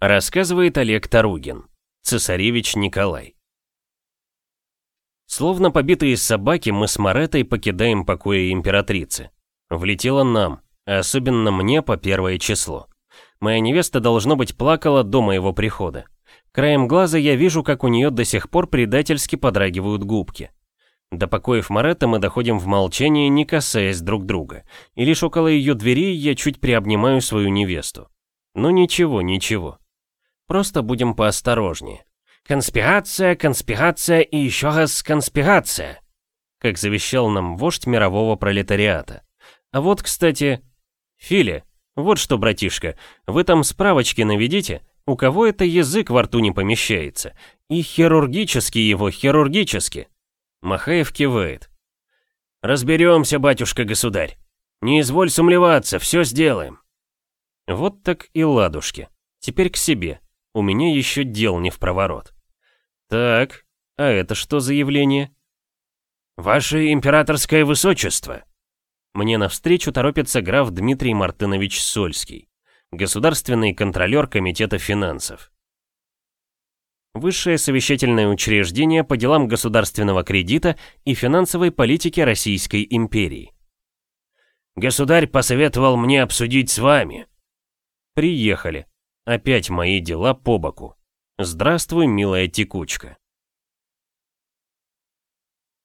Рассказывает Олег Таругин, цесаревич Николай. Словно побитые собаки, мы с Маретой покидаем покои императрицы. Влетело нам, особенно мне по первое число. Моя невеста, должно быть, плакала до моего прихода. Краем глаза я вижу, как у нее до сих пор предательски подрагивают губки. До покоев Маретта мы доходим в молчании, не касаясь друг друга, и лишь около ее двери я чуть приобнимаю свою невесту. Ну ничего, ничего. Просто будем поосторожнее. Конспирация, конспирация и еще раз конспирация, как завещал нам вождь мирового пролетариата. А вот, кстати, Фили, вот что, братишка, вы там справочки наведите, у кого это язык во рту не помещается, и хирургически его, хирургически. Махаев кивает. «Разберемся, батюшка-государь. Не изволь сумлеваться, все сделаем». Вот так и ладушки. Теперь к себе. У меня еще дел не в проворот. Так, а это что за явление? Ваше императорское высочество. Мне навстречу торопится граф Дмитрий Мартынович Сольский, государственный контролер Комитета финансов. Высшее совещательное учреждение по делам государственного кредита и финансовой политики Российской империи. Государь посоветовал мне обсудить с вами. Приехали. Опять мои дела по боку. Здравствуй, милая текучка.